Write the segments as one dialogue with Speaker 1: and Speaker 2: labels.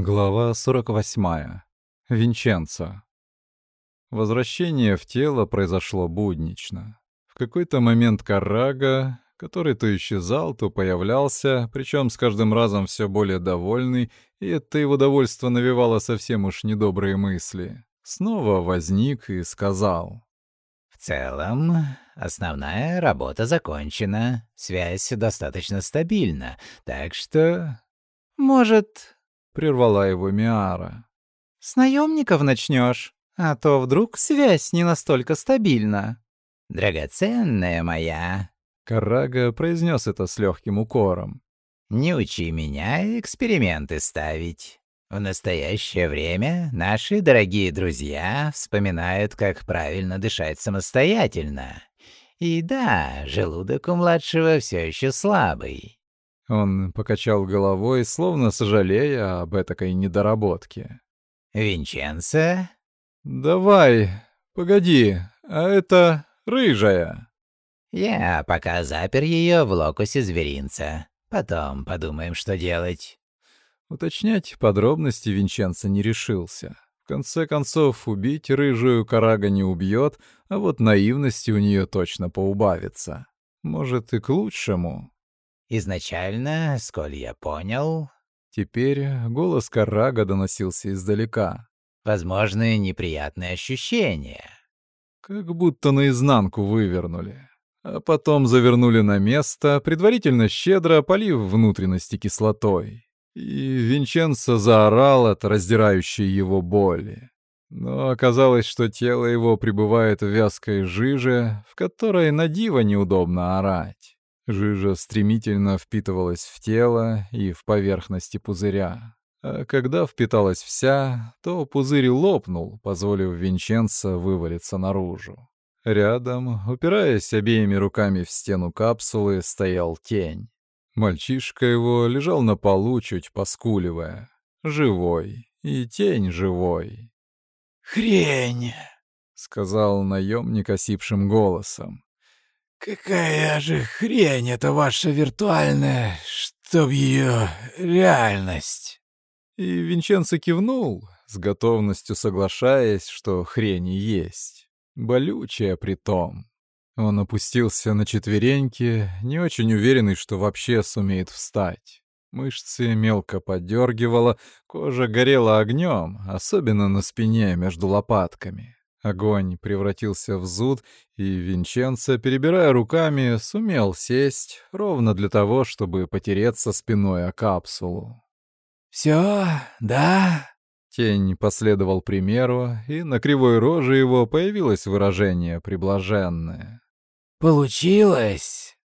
Speaker 1: Глава 48. Винченцо. Возвращение в тело произошло буднично. В какой-то момент Каррага, который то исчезал, то появлялся, причем с каждым разом все более довольный, и это его довольство навевало совсем уж недобрые мысли, снова возник и сказал.
Speaker 2: «В целом, основная работа закончена, связь достаточно стабильна, так что...»
Speaker 3: «Может,
Speaker 1: прервала его Миара.
Speaker 3: «С наемников начнешь, а то вдруг связь не настолько стабильна».
Speaker 2: «Драгоценная моя», —
Speaker 1: Карага произнес это с легким укором.
Speaker 2: «Не учи меня эксперименты ставить. В настоящее время наши дорогие друзья вспоминают, как правильно дышать самостоятельно. И да, желудок у младшего все еще слабый.
Speaker 1: Он покачал головой, словно сожалея об этакой недоработке.
Speaker 2: «Винченцо?»
Speaker 1: «Давай, погоди, а это рыжая?»
Speaker 2: «Я пока запер ее в локусе зверинца. Потом подумаем, что делать».
Speaker 1: Уточнять подробности Винченцо не решился. В конце концов, убить рыжую Карага не убьет, а вот наивности у нее точно поубавится. Может, и к лучшему.
Speaker 2: Изначально, сколь я понял...
Speaker 1: Теперь голос Карага доносился издалека.
Speaker 2: Возможны неприятные ощущения.
Speaker 1: Как будто наизнанку вывернули. А потом завернули на место, предварительно щедро полив внутренности кислотой. И Винченцо заорал от раздирающей его боли. Но оказалось, что тело его пребывает в вязкой жиже, в которой на диво неудобно орать. Жижа стремительно впитывалась в тело и в поверхности пузыря. А когда впиталась вся, то пузырь лопнул, позволив Винченцо вывалиться наружу. Рядом, упираясь обеими руками в стену капсулы, стоял тень. Мальчишка его лежал на полу, чуть поскуливая. Живой. И тень живой.
Speaker 4: «Хрень!»
Speaker 1: — сказал наемник осипшим голосом.
Speaker 4: «Какая же хрень это ваша виртуальная, чтоб ее реальность!»
Speaker 1: И Винченцо кивнул, с готовностью соглашаясь, что хрень есть. Болючая притом. Он опустился на четвереньки, не очень уверенный, что вообще сумеет встать. Мышцы мелко подергивало, кожа горела огнем, особенно на спине между лопатками. Огонь превратился в зуд, и Винченцо, перебирая руками, сумел сесть ровно для того, чтобы потереться спиной о капсулу.
Speaker 4: «Всё, да?»
Speaker 1: Тень последовал примеру, и на кривой роже его появилось выражение приблаженное.
Speaker 4: «Получилось?»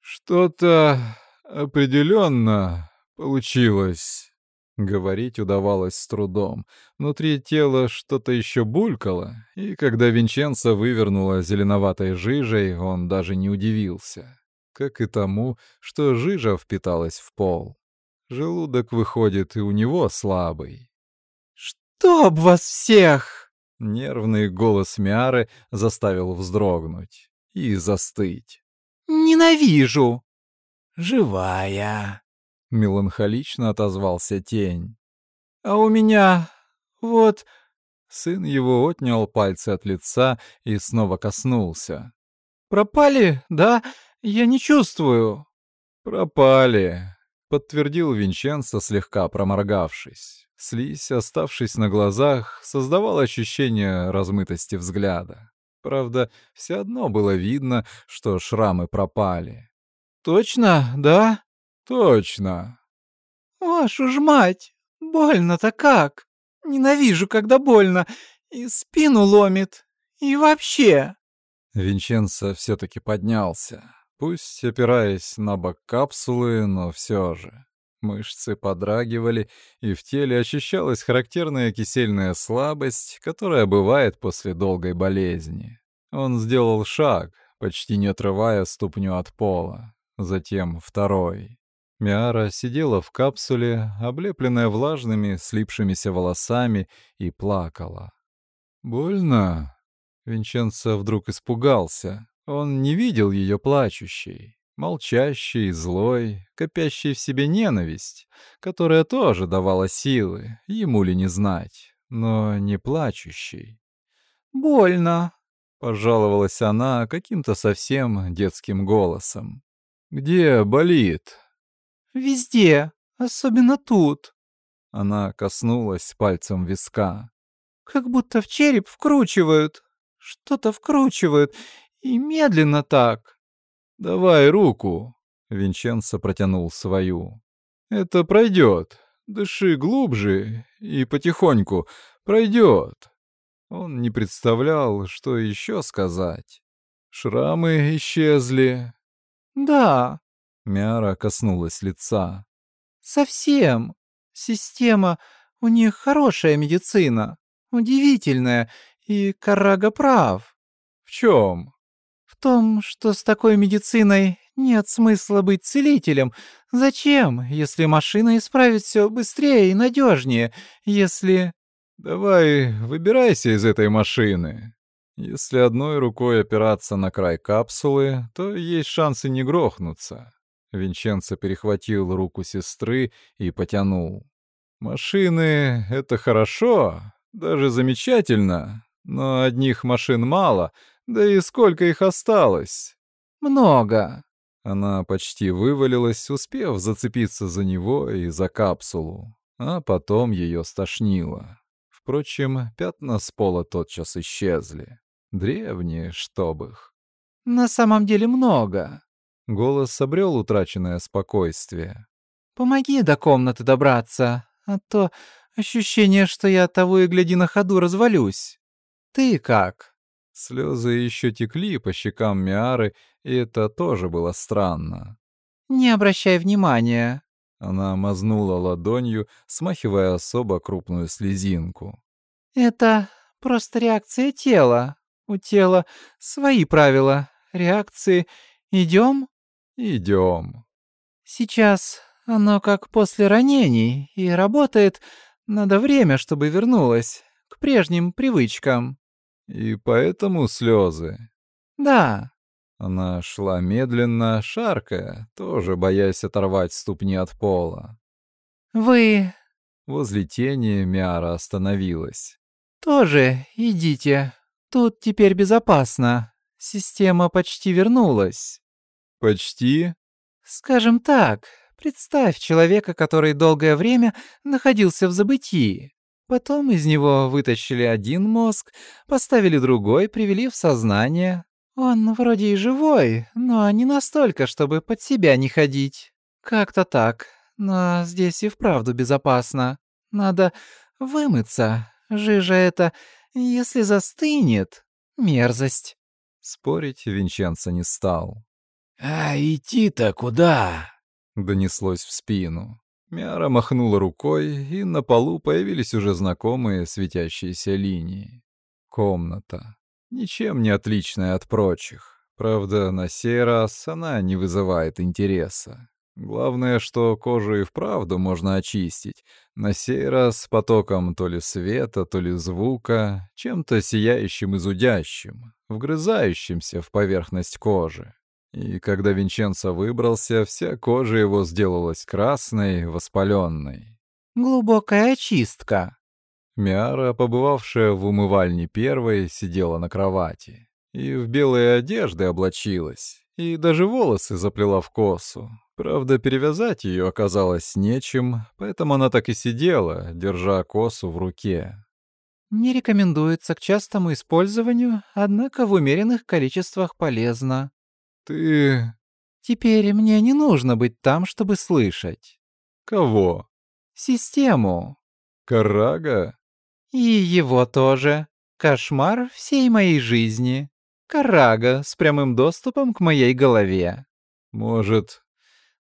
Speaker 1: «Что-то определенно получилось». Говорить удавалось с трудом. Внутри тела что-то еще булькало, и когда Винченцо вывернула зеленоватой жижей, он даже не удивился. Как и тому, что жижа впиталась в пол. Желудок, выходит, и у него слабый.
Speaker 3: «Чтоб вас всех!»
Speaker 1: Нервный голос Миары заставил вздрогнуть и застыть.
Speaker 3: «Ненавижу!»
Speaker 4: «Живая!»
Speaker 1: Меланхолично отозвался тень.
Speaker 3: А у меня вот
Speaker 1: сын его отнял пальцы от лица и снова коснулся.
Speaker 3: Пропали, да? Я не чувствую.
Speaker 1: Пропали, подтвердил Винченцо, слегка проморгавшись. Слизь, оставшись на глазах, создавала ощущение размытости взгляда. Правда, все одно было видно, что шрамы пропали.
Speaker 3: «Точно, да?»
Speaker 1: «Точно!»
Speaker 3: «Вашу ж мать! Больно-то как! Ненавижу, когда больно! И спину ломит! И вообще!»
Speaker 1: Винченцо все-таки поднялся, пусть опираясь на бок капсулы, но все же. Мышцы подрагивали, и в теле ощущалась характерная кисельная слабость, которая бывает после долгой болезни. Он сделал шаг, почти не отрывая ступню от пола, затем второй. Миара сидела в капсуле, облепленная влажными, слипшимися волосами, и плакала. «Больно?» Винченцо вдруг испугался. Он не видел ее плачущей. Молчащий, злой, копящий в себе ненависть, которая тоже давала силы, ему ли не знать, но не плачущий.
Speaker 3: «Больно», —
Speaker 1: пожаловалась она каким-то совсем детским голосом. «Где болит?»
Speaker 3: «Везде, особенно тут».
Speaker 1: Она коснулась пальцем виска.
Speaker 3: «Как будто в череп вкручивают. Что-то вкручивают. И медленно так».
Speaker 1: «Давай руку!» — Винченцо протянул свою. «Это пройдет. Дыши глубже и потихоньку. Пройдет». Он не представлял, что еще сказать. Шрамы исчезли.
Speaker 3: «Да».
Speaker 1: Мяра коснулась лица.
Speaker 3: «Совсем. Система... У них хорошая медицина. Удивительная. И Карага прав».
Speaker 1: «В чем?»
Speaker 3: В том, что с такой медициной нет смысла быть целителем. Зачем, если машина исправит все быстрее и надежнее, если...
Speaker 1: Давай, выбирайся из этой машины. Если одной рукой опираться на край капсулы, то есть шансы не грохнуться. Винченцо перехватил руку сестры и потянул. Машины — это хорошо, даже замечательно, но одних машин мало — да и сколько их осталось?
Speaker 3: Много.
Speaker 1: Она почти вывалилась, успев зацепиться за него и за капсулу, а потом ее стошнило. Впрочем, пятна с пола тотчас исчезли. Древние, чтоб их.
Speaker 3: «На самом деле много».
Speaker 1: Голос обрел утраченное спокойствие.
Speaker 3: «Помоги до комнаты добраться, а то ощущение, что я того и гляди на ходу развалюсь. Ты как?»
Speaker 1: Слезы еще текли по щекам Миары, и это тоже было странно.
Speaker 3: «Не обращай внимания».
Speaker 1: Она мазнула ладонью, смахивая особо крупную слезинку.
Speaker 3: «Это просто реакция тела. У тела свои правила. Реакции. Идем?»
Speaker 1: «Идем».
Speaker 3: «Сейчас оно как после ранений и работает. Надо время, чтобы вернулось к прежним привычкам».
Speaker 1: И поэтому слезы.
Speaker 3: Да.
Speaker 1: Она шла медленно, шаркая, тоже боясь оторвать ступни от пола.
Speaker 3: Вы...
Speaker 1: Возле тени Миара остановилась.
Speaker 3: Тоже идите. Тут теперь безопасно. Система почти вернулась.
Speaker 1: Почти?
Speaker 3: Скажем так, представь человека, который долгое время находился в забытии. Потом из него вытащили один мозг, поставили другой, привели в сознание. Он вроде и живой, но не настолько, чтобы под себя не ходить. Как-то так. Но здесь и вправду безопасно. Надо вымыться. Жижа это, если застынет, мерзость.
Speaker 1: Спорить Винченцо не стал.
Speaker 4: «А идти-то куда?»
Speaker 1: — донеслось в спину. Мяра махнула рукой, и на полу появились уже знакомые светящиеся линии. Комната. Ничем не отличная от прочих. Правда, на сей раз она не вызывает интереса. Главное, что кожу и вправду можно очистить. На сей раз потоком то ли света, то ли звука, чем-то сияющим и зудящим, вгрызающимся в поверхность кожи. И когда Винченцо выбрался, вся кожа его сделалась красной, воспаленной.
Speaker 3: «Глубокая очистка».
Speaker 1: Миара, побывавшая в умывальне первой, сидела на кровати. И в белые одежды облачилась, и даже волосы заплела в косу. Правда, перевязать ее оказалось нечем, поэтому она так и сидела, держа косу в руке.
Speaker 3: «Не рекомендуется к частому использованию, однако в умеренных количествах полезно»,
Speaker 1: «Ты...»
Speaker 3: «Теперь мне не нужно быть там, чтобы слышать».
Speaker 1: «Кого?»
Speaker 3: «Систему».
Speaker 1: «Карага?»
Speaker 3: «И его тоже. Кошмар всей моей жизни. Карага с прямым доступом к моей голове».
Speaker 1: «Может...»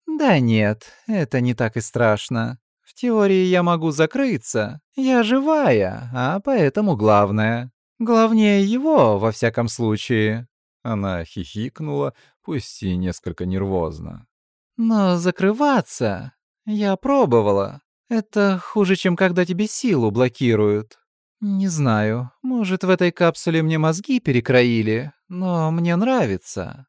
Speaker 3: «Да нет, это не так и страшно. В теории я могу закрыться. Я живая, а поэтому главное. Главнее его, во всяком случае».
Speaker 1: Она хихикнула, пусть и несколько нервозно.
Speaker 3: «Но закрываться... Я пробовала. Это хуже, чем когда тебе силу блокируют. Не знаю, может, в этой капсуле мне мозги перекроили, но мне нравится».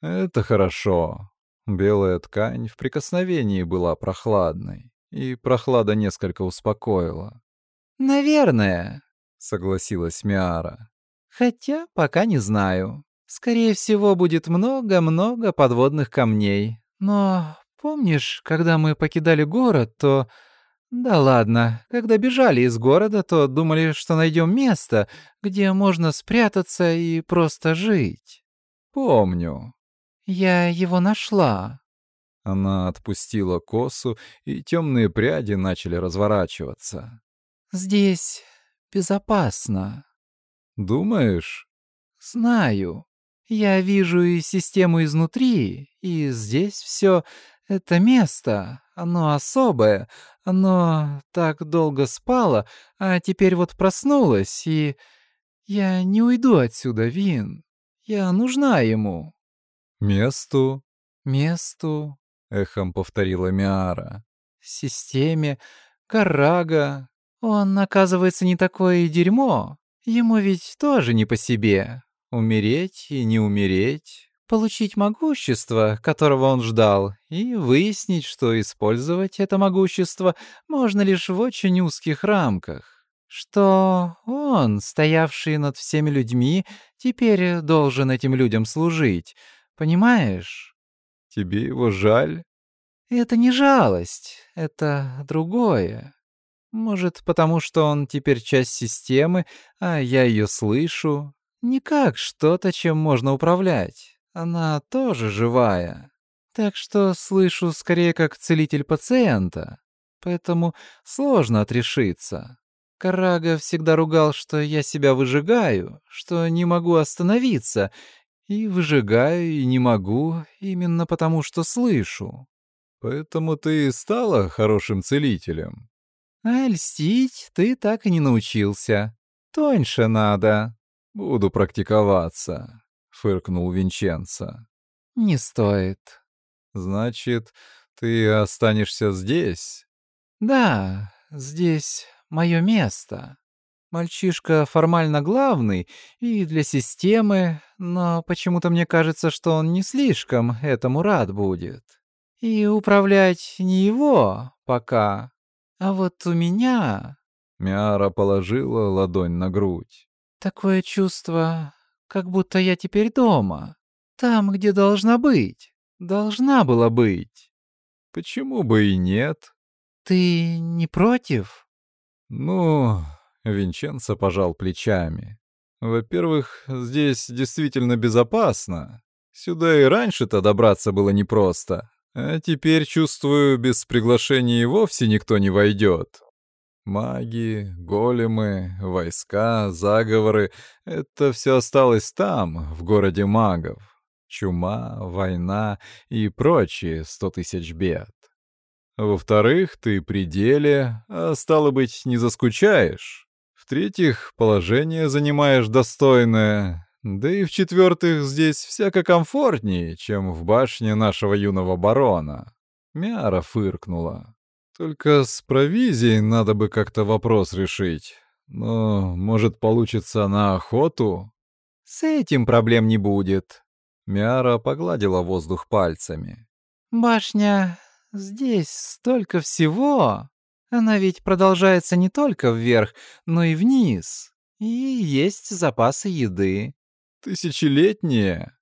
Speaker 1: «Это хорошо». Белая ткань в прикосновении была прохладной, и прохлада несколько успокоила.
Speaker 3: «Наверное», —
Speaker 1: согласилась Миара.
Speaker 3: «Хотя пока не знаю. Скорее всего, будет много-много подводных камней. Но помнишь, когда мы покидали город, то... Да ладно, когда бежали из города, то думали, что найдем место, где можно спрятаться и просто жить.
Speaker 1: Помню.
Speaker 3: Я его нашла.
Speaker 1: Она отпустила косу, и темные пряди начали разворачиваться.
Speaker 3: Здесь безопасно.
Speaker 1: Думаешь?
Speaker 3: Знаю. Я вижу и систему изнутри, и здесь все это место, оно особое, оно так долго спало, а теперь вот проснулось, и я не уйду отсюда, Вин. Я нужна ему.
Speaker 1: Месту?
Speaker 3: Месту,
Speaker 1: эхом повторила Миара.
Speaker 3: Системе, Карага. Он, оказывается, не такое дерьмо. Ему ведь тоже не по себе. Умереть и не умереть, получить могущество, которого он ждал, и выяснить, что использовать это могущество можно лишь в очень узких рамках. Что он, стоявший над всеми людьми, теперь должен этим людям служить. Понимаешь?
Speaker 1: Тебе его жаль?
Speaker 3: Это не жалость, это другое. Может, потому что он теперь часть системы, а я ее слышу, не как что-то, чем можно управлять. Она тоже живая. Так что слышу скорее как целитель пациента. Поэтому сложно отрешиться. Карага всегда ругал, что я себя выжигаю, что не могу остановиться. И выжигаю, и не могу, именно потому что слышу.
Speaker 1: Поэтому ты и стала хорошим целителем.
Speaker 3: А льстить ты так и не научился. Тоньше надо.
Speaker 1: «Буду практиковаться», — фыркнул Винченцо.
Speaker 3: «Не стоит».
Speaker 1: «Значит, ты останешься здесь?»
Speaker 3: «Да, здесь мое место. Мальчишка формально главный и для системы, но почему-то мне кажется, что он не слишком этому рад будет. И управлять не его пока, а вот у меня...»
Speaker 1: Мяра положила ладонь на грудь.
Speaker 3: Такое чувство, как будто я теперь дома. Там, где должна быть. Должна была быть.
Speaker 1: Почему бы и нет?
Speaker 3: Ты не против?
Speaker 1: Ну, Винченцо пожал плечами. Во-первых, здесь действительно безопасно. Сюда и раньше-то добраться было непросто. А теперь, чувствую, без приглашения и вовсе никто не войдет. Маги, големы, войска, заговоры — это все осталось там, в городе магов. Чума, война и прочие сто тысяч бед. Во-вторых, ты при деле, а стало быть, не заскучаешь. В-третьих, положение занимаешь достойное. Да и в-четвертых, здесь всяко комфортнее, чем в башне нашего юного барона. Мяра фыркнула. Только с провизией надо бы как-то вопрос решить. Но, может, получится на охоту?
Speaker 3: С этим проблем не будет.
Speaker 1: Миара погладила воздух пальцами.
Speaker 3: Башня, здесь столько всего. Она ведь продолжается не только вверх, но и вниз. И есть запасы еды.
Speaker 1: Тысячелетние?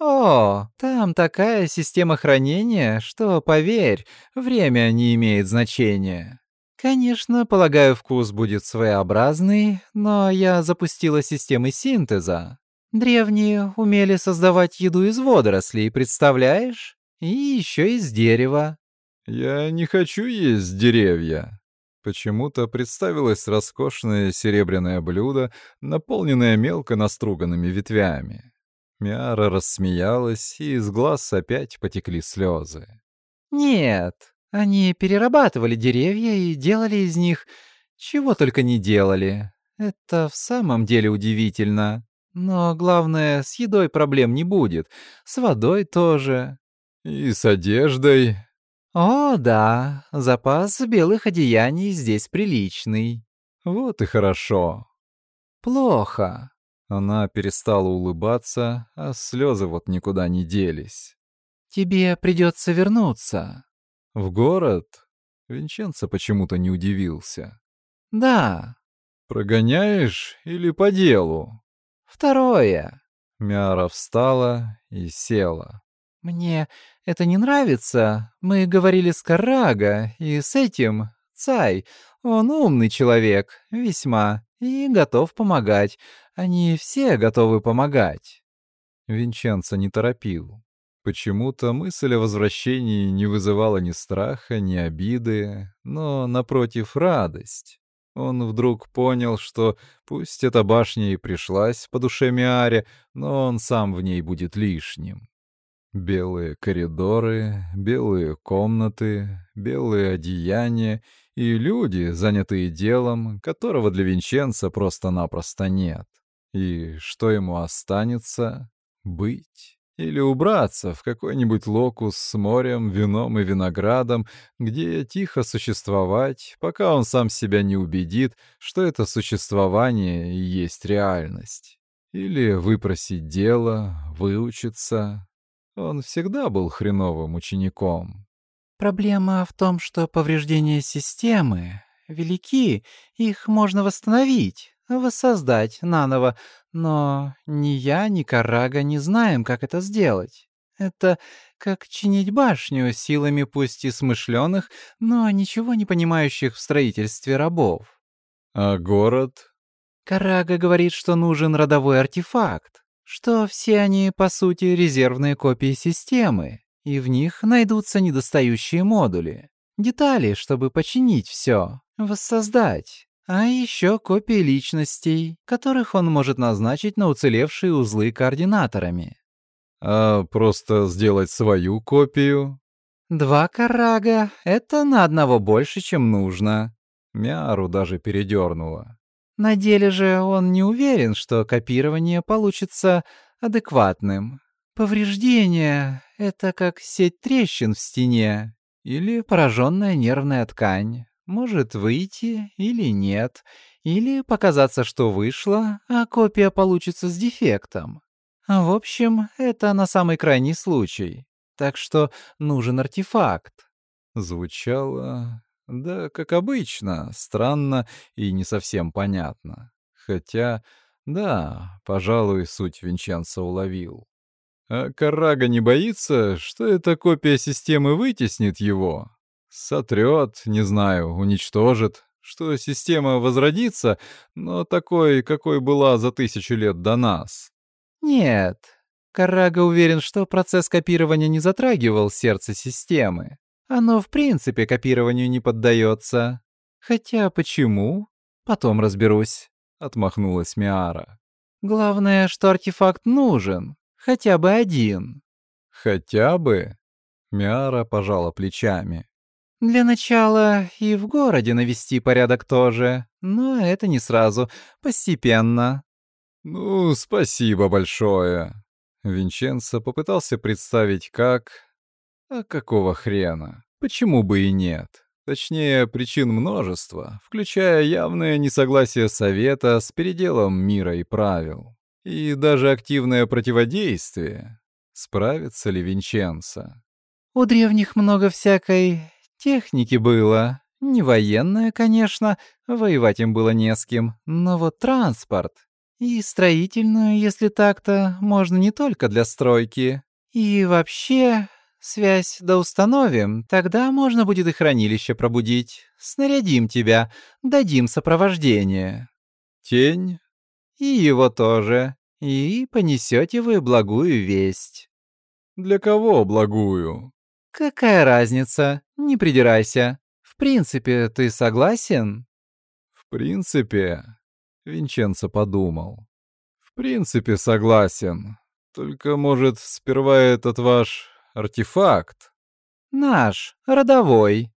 Speaker 3: «О, там такая система хранения, что, поверь, время не имеет значения. Конечно, полагаю, вкус будет своеобразный, но я запустила системы синтеза. Древние умели создавать еду из водорослей, представляешь? И еще из дерева».
Speaker 1: «Я не хочу есть деревья», Почему-то представилось роскошное серебряное блюдо, наполненное мелко наструганными ветвями. Миара рассмеялась, и из глаз опять потекли слезы.
Speaker 3: «Нет, они перерабатывали деревья и делали из них чего только не делали. Это в самом деле удивительно. Но главное, с едой проблем не будет, с водой тоже.
Speaker 1: И с одеждой.
Speaker 3: О, да, запас белых одеяний здесь приличный.
Speaker 1: Вот и хорошо.
Speaker 3: Плохо.
Speaker 1: Она перестала улыбаться, а слезы вот никуда не делись.
Speaker 3: Тебе придется вернуться.
Speaker 1: В город? Винченцо почему-то не удивился.
Speaker 3: Да.
Speaker 1: Прогоняешь или по делу?
Speaker 3: Второе.
Speaker 1: Мяра встала и села.
Speaker 3: Мне это не нравится. Мы говорили с Карага, и с этим, Цай, он умный человек, весьма, и готов помогать. Они все готовы помогать.
Speaker 1: Винченцо не торопил. Почему-то мысль о возвращении не вызывала ни страха, ни обиды, но, напротив, радость. Он вдруг понял, что пусть эта башня и пришлась по душе Миаре, но он сам в ней будет лишним. Белые коридоры, белые комнаты, белые одеяния и люди, занятые делом, которого для Винченца просто-напросто нет. И что ему останется? Быть или убраться в какой-нибудь локус с морем, вином и виноградом, где тихо существовать, пока он сам себя не убедит, что это существование и есть реальность. Или выпросить дело, выучиться, он всегда был хреновым учеником.
Speaker 3: Проблема в том, что повреждения системы велики, их можно восстановить, воссоздать наново, но ни я, ни Карага не знаем, как это сделать. Это как чинить башню силами пусть и смышленых, но ничего не понимающих в строительстве рабов.
Speaker 1: А город?
Speaker 3: Карага говорит, что нужен родовой артефакт что все они, по сути, резервные копии системы, и в них найдутся недостающие модули, детали, чтобы починить все, воссоздать, а еще копии личностей, которых он может назначить на уцелевшие узлы координаторами.
Speaker 1: А просто сделать свою копию?
Speaker 3: Два карага — это на одного больше, чем нужно.
Speaker 1: Мяру даже передернула.
Speaker 3: На деле же он не уверен, что копирование получится адекватным. Повреждение — это как сеть трещин в стене или пораженная нервная ткань. Может выйти или нет, или показаться, что вышло, а копия получится с дефектом. В общем, это на самый крайний случай. Так что нужен артефакт.
Speaker 1: Звучало да, как обычно, странно и не совсем понятно. Хотя, да, пожалуй, суть Винченца уловил. А Карага не боится, что эта копия системы вытеснит его? Сотрет, не знаю, уничтожит, что система возродится, но такой, какой была за тысячу лет до нас.
Speaker 3: Нет, Карага уверен, что процесс копирования не затрагивал сердце системы. Оно в принципе копированию не поддается. Хотя почему? Потом разберусь», — отмахнулась Миара. «Главное, что артефакт нужен. Хотя бы один».
Speaker 1: «Хотя бы?» Миара пожала плечами.
Speaker 3: «Для начала и в городе навести порядок тоже, но это не сразу, постепенно».
Speaker 1: «Ну, спасибо большое». Винченцо попытался представить, как, а какого хрена? Почему бы и нет? Точнее, причин множество, включая явное несогласие Совета с переделом мира и правил. И даже активное противодействие. Справится ли Винченцо?
Speaker 3: «У древних много всякой техники было. Не военная, конечно, воевать им было не с кем, но вот транспорт. И строительную, если так-то, можно не только для стройки. И вообще, Связь да установим, тогда можно будет и хранилище пробудить. Снарядим тебя, дадим сопровождение.
Speaker 1: Тень?
Speaker 3: И его тоже. И понесете вы благую весть.
Speaker 1: Для кого благую?
Speaker 3: Какая разница? Не придирайся. В принципе, ты согласен?
Speaker 1: В принципе, Винченцо подумал. В принципе, согласен. Только, может, сперва этот ваш артефакт.
Speaker 3: Наш, родовой.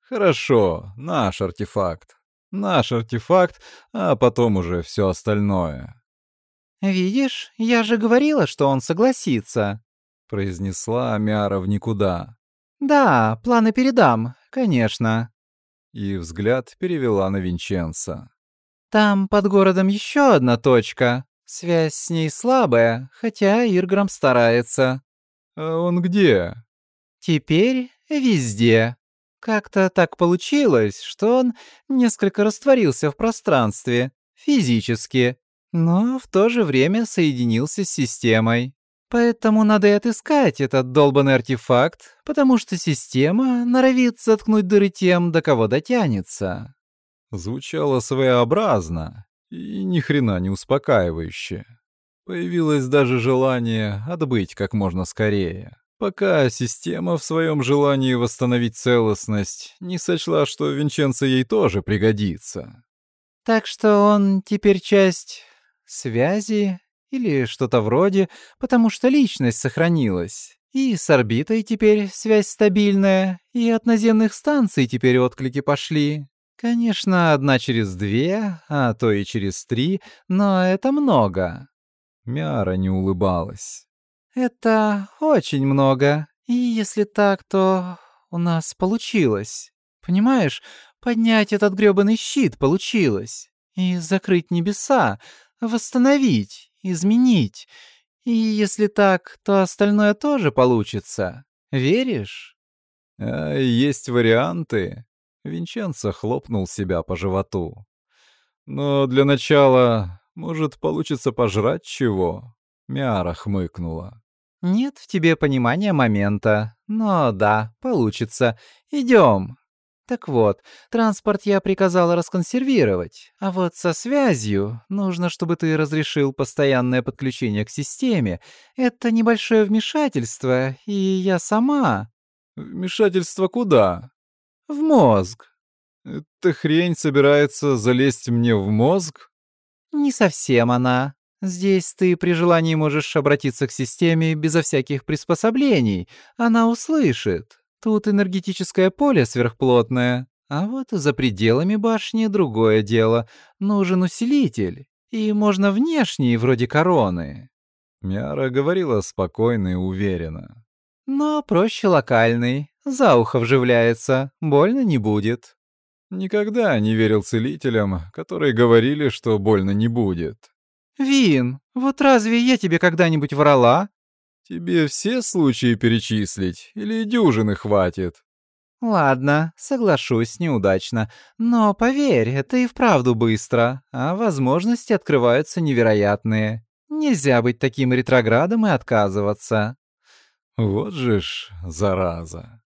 Speaker 1: Хорошо, наш артефакт. Наш артефакт, а потом уже все остальное.
Speaker 3: «Видишь, я же говорила, что он согласится», —
Speaker 1: произнесла Амиара в никуда.
Speaker 3: «Да, планы передам, конечно».
Speaker 1: И взгляд перевела на Винченца.
Speaker 3: «Там под городом еще одна точка. Связь с ней слабая, хотя Ирграм старается.
Speaker 1: «А он где?»
Speaker 3: Теперь везде. Как-то так получилось, что он несколько растворился в пространстве, физически, но в то же время соединился с системой. Поэтому надо и отыскать этот долбанный артефакт, потому что система норовит заткнуть дыры тем, до кого дотянется.
Speaker 1: Звучало своеобразно и ни хрена не успокаивающе. Появилось даже желание отбыть как можно скорее, пока система в своем желании восстановить целостность не сочла, что Винченцо ей тоже пригодится.
Speaker 3: Так что он теперь часть связи или что-то вроде, потому что личность сохранилась. И с орбитой теперь связь стабильная, и от наземных станций теперь отклики пошли. Конечно, одна через две, а то и через три, но это много.
Speaker 1: Мяра не улыбалась.
Speaker 3: «Это очень много. И если так, то у нас получилось. Понимаешь, поднять этот грёбаный щит получилось. И закрыть небеса, восстановить, изменить. И если так, то остальное тоже получится. Веришь?»
Speaker 1: «А есть варианты?» Винченцо хлопнул себя по животу. «Но для начала может, получится пожрать чего?» Миара хмыкнула.
Speaker 3: «Нет в тебе понимания момента. Но да, получится. Идем. Так вот, транспорт я приказала расконсервировать, а вот со связью нужно, чтобы ты разрешил постоянное подключение к системе. Это небольшое вмешательство, и я сама...»
Speaker 1: «Вмешательство куда?»
Speaker 3: «В мозг».
Speaker 1: «Эта хрень собирается залезть мне в мозг?»
Speaker 3: «Не совсем она. Здесь ты при желании можешь обратиться к системе безо всяких приспособлений. Она услышит. Тут энергетическое поле сверхплотное. А вот за пределами башни другое дело. Нужен усилитель. И можно внешний, вроде короны».
Speaker 1: Мяра говорила спокойно и уверенно.
Speaker 3: «Но проще локальный. За ухо вживляется. Больно не будет».
Speaker 1: Никогда не верил целителям, которые говорили, что больно не будет.
Speaker 3: «Вин, вот разве я тебе когда-нибудь врала?»
Speaker 1: «Тебе все случаи перечислить или дюжины хватит?»
Speaker 3: «Ладно, соглашусь, неудачно. Но поверь, это и вправду быстро, а возможности открываются невероятные. Нельзя быть таким ретроградом и отказываться».
Speaker 1: «Вот же ж, зараза!»